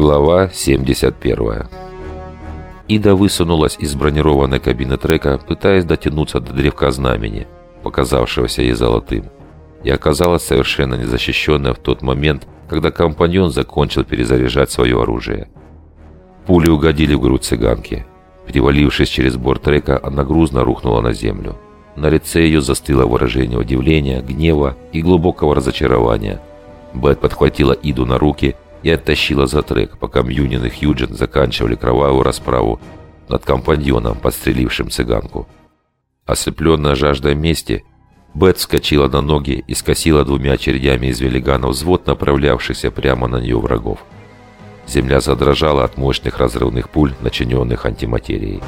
Глава 71 Ида высунулась из бронированной кабины трека, пытаясь дотянуться до древка знамени, показавшегося ей золотым, и оказалась совершенно незащищенная в тот момент, когда компаньон закончил перезаряжать свое оружие. Пули угодили в грудь цыганки. Перевалившись через борт трека, она грузно рухнула на землю. На лице ее застыло выражение удивления, гнева и глубокого разочарования. Бет подхватила Иду на руки и оттащила за трек, пока Мьюнин и Хьюджин заканчивали кровавую расправу над компаньоном, подстрелившим цыганку. Ослепленная жаждой мести, Бет вскочила на ноги и скосила двумя очередями из велигана взвод, направлявшихся прямо на нее врагов. Земля задрожала от мощных разрывных пуль, начиненных антиматерией.